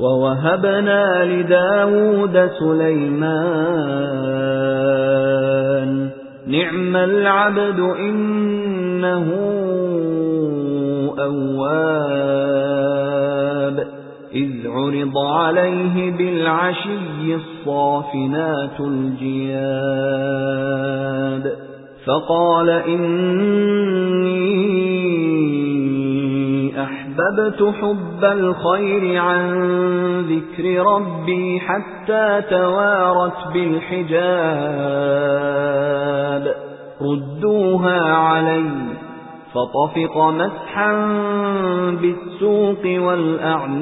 وَوَهَبْنَا لِدَاوُودَ سُلَيْمَانَ. نِعْمَ الْعَبْدُ إِنَّهُ أَوَّابٌ. إِذْ عُرِضَ عَلَيْهِ بِالْعَشِيِّ الصَّافِنَاتُ الْجِيَادُ. فَقَالَ إِنِّي أَحْبَبْتُ حُبَّ الْخَيْرِ عَن ذِكْرِ رَبِّي حَتَّى تَوَارَتْ بِالْحِجَابِ رُدُّوهَا عَلَيَّ فَطَفِقَ مَسْحًا بِالسُّوقِ وَالْأَعْنَاقِ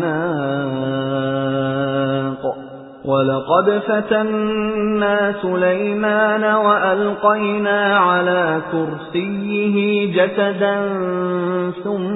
وَلَقَدْ فَتَنَّا سُلَيْمَانَ وَأَلْقَيْنَا عَلَى كُرْسِيِّهِ جَسَدًا ثُمَّ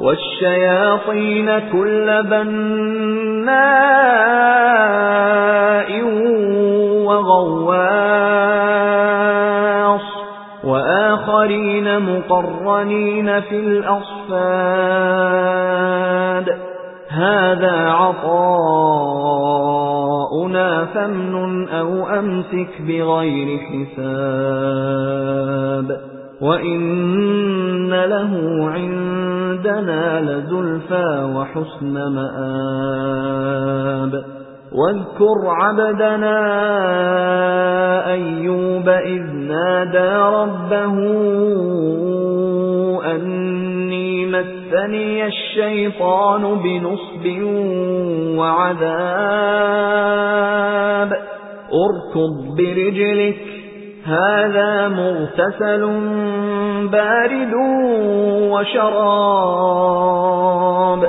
وَالشَّيَاطِينَ كُلَّ بَنَّاءٍ وَغَوَّاصٍ وَآخَرِينَ مُقَرَّنِينَ فِي الْأَصْفَادِ هَذَا عَطَاؤُنَا فَامْنُنْ أَوْ أَمْسِكْ بِغَيْرِ حِسَابٍ وَإِنَّ لَهُ عِندَنَا لَزُلْفَىٰ وَحُسْنَ مَآبٍ. وَاذْكُرْ عَبْدَنَا أَيُّوبَ إِذْ نَادَىٰ رَبَّهُ أَنِّي مَسَّنِيَ الشَّيْطَانُ بِنُصْبٍ وَعَذَابٍ. ارْكُضْ بِرِجْلِكَ هَذَا مُغْتَسَلٌ بَارِدٌ وَشَرَابٌ.